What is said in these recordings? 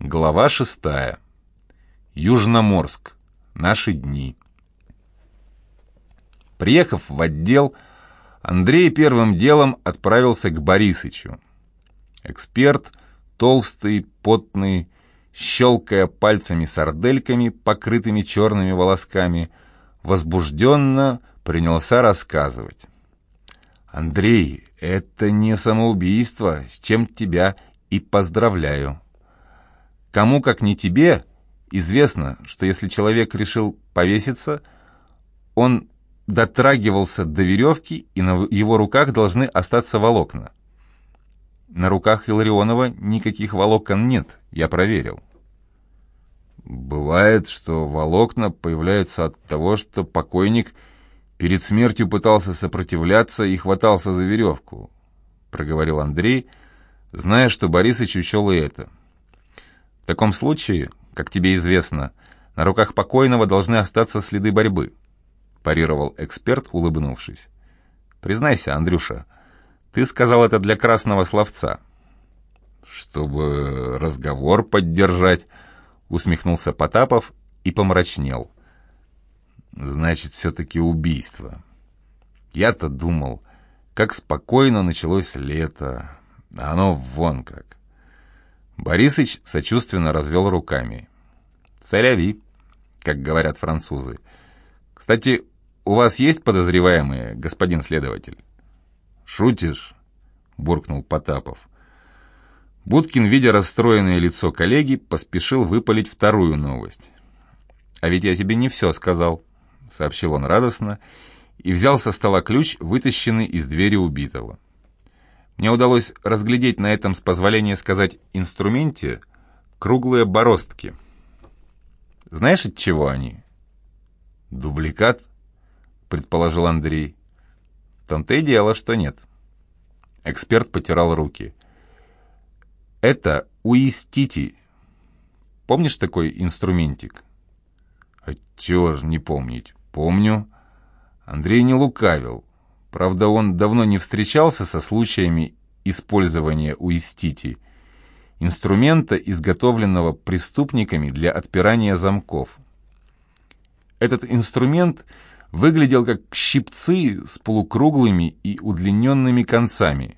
Глава шестая. Южноморск. Наши дни. Приехав в отдел, Андрей первым делом отправился к Борисычу. Эксперт, толстый, потный, щелкая пальцами сардельками, покрытыми черными волосками, возбужденно принялся рассказывать. «Андрей, это не самоубийство, с чем тебя и поздравляю. Кому, как не тебе, известно, что если человек решил повеситься, он дотрагивался до веревки, и на его руках должны остаться волокна. На руках Иларионова никаких волокон нет, я проверил. Бывает, что волокна появляются от того, что покойник перед смертью пытался сопротивляться и хватался за веревку, проговорил Андрей, зная, что Борисыч учел и это. В таком случае, как тебе известно, на руках покойного должны остаться следы борьбы, парировал эксперт, улыбнувшись. Признайся, Андрюша, ты сказал это для красного словца. Чтобы разговор поддержать, усмехнулся Потапов и помрачнел. Значит, все-таки убийство. Я-то думал, как спокойно началось лето, а оно вон как. Борисыч сочувственно развел руками. «Царяви», как говорят французы. «Кстати, у вас есть подозреваемые, господин следователь?» «Шутишь?» — буркнул Потапов. Будкин, видя расстроенное лицо коллеги, поспешил выпалить вторую новость. «А ведь я тебе не все сказал», — сообщил он радостно, и взял со стола ключ, вытащенный из двери убитого. Мне удалось разглядеть на этом, с позволения сказать, инструменте круглые бороздки. Знаешь, от чего они? «Дубликат?» — предположил Андрей. В том-то и дело, что нет. Эксперт потирал руки. Это уистити. Помнишь такой инструментик? А чего ж не помнить? Помню. Андрей не лукавил. Правда, он давно не встречался со случаями использования уистити, инструмента, изготовленного преступниками для отпирания замков. Этот инструмент выглядел как щипцы с полукруглыми и удлиненными концами,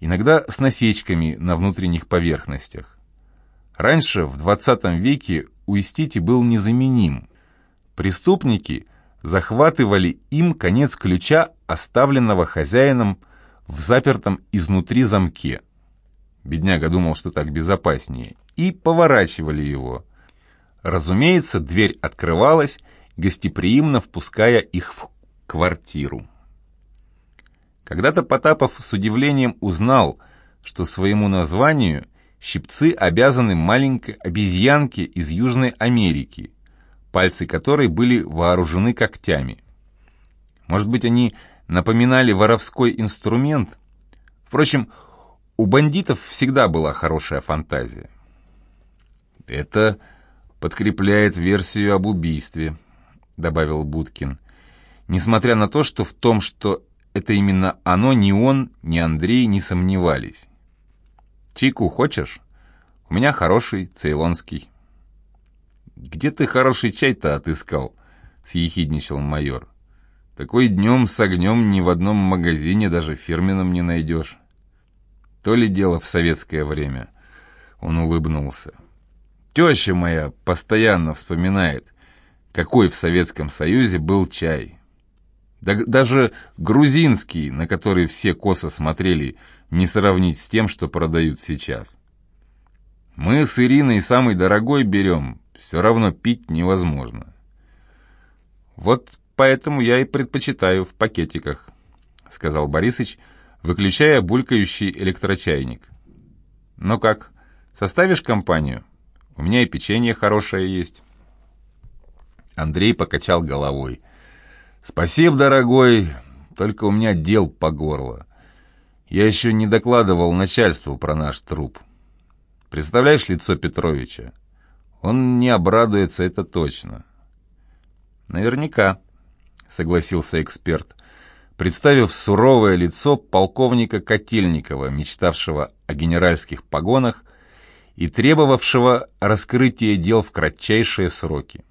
иногда с насечками на внутренних поверхностях. Раньше, в 20 веке, уистити был незаменим. Преступники захватывали им конец ключа, оставленного хозяином в запертом изнутри замке. Бедняга думал, что так безопаснее, и поворачивали его. Разумеется, дверь открывалась, гостеприимно впуская их в квартиру. Когда-то Потапов с удивлением узнал, что своему названию щипцы обязаны маленькой обезьянке из Южной Америки, пальцы которой были вооружены когтями. Может быть, они напоминали воровской инструмент? Впрочем, у бандитов всегда была хорошая фантазия. Это подкрепляет версию об убийстве, добавил Будкин. Несмотря на то, что в том, что это именно оно, ни он, ни Андрей не сомневались. «Чайку хочешь? У меня хороший, цейлонский». «Где ты хороший чай-то отыскал?» — съехидничал майор. «Такой днем с огнем ни в одном магазине, даже фирменном, не найдешь». То ли дело в советское время. Он улыбнулся. Теща моя постоянно вспоминает, какой в Советском Союзе был чай. Да, даже грузинский, на который все косо смотрели, не сравнить с тем, что продают сейчас. Мы с Ириной самый дорогой берем, все равно пить невозможно. Вот поэтому я и предпочитаю в пакетиках, сказал Борисыч, выключая булькающий электрочайник. Ну как, составишь компанию? У меня и печенье хорошее есть. Андрей покачал головой. «Спасибо, дорогой, только у меня дел по горло. Я еще не докладывал начальству про наш труп. Представляешь лицо Петровича? Он не обрадуется, это точно». «Наверняка», — согласился эксперт, представив суровое лицо полковника Котельникова, мечтавшего о генеральских погонах и требовавшего раскрытия дел в кратчайшие сроки.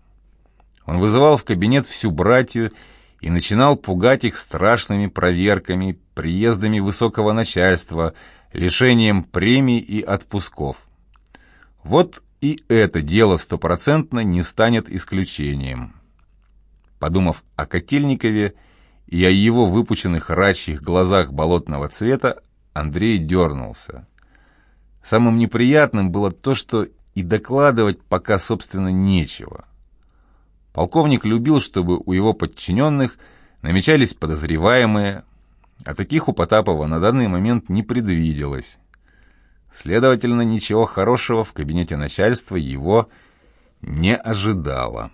Он вызывал в кабинет всю братью и начинал пугать их страшными проверками, приездами высокого начальства, лишением премий и отпусков. Вот и это дело стопроцентно не станет исключением. Подумав о Котельникове и о его выпученных рачьих глазах болотного цвета, Андрей дернулся. Самым неприятным было то, что и докладывать пока, собственно, нечего. Полковник любил, чтобы у его подчиненных намечались подозреваемые, а таких у Потапова на данный момент не предвиделось. Следовательно, ничего хорошего в кабинете начальства его не ожидало.